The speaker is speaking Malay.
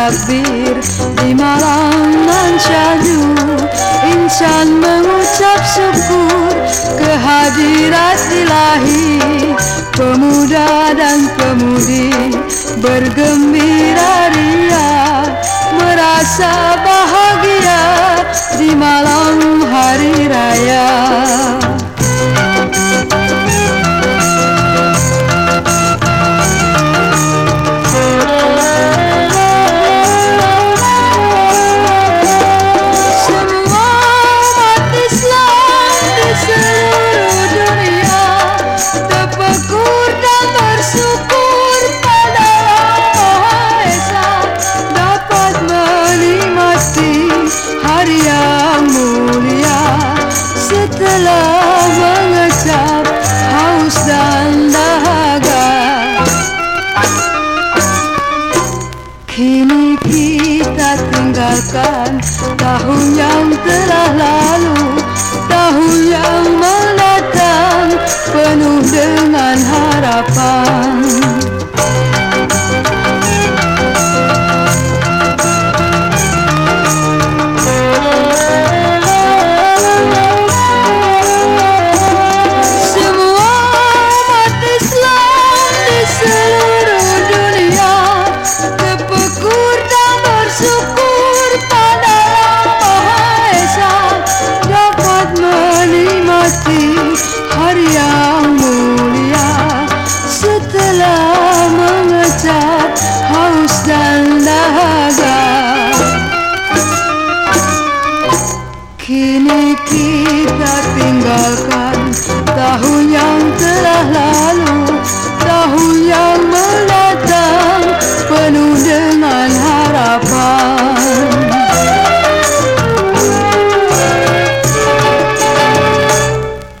takbir di malam nan insan mengucap syukur kehadirat ilahi. Pemuda dan pemudi bergembira ria merasa bahagia. yang mulia Setelah mengecap haus dan dahaga. Kini kita tinggalkan tahun yang telah lalu. Kini kita tinggalkan tahun yang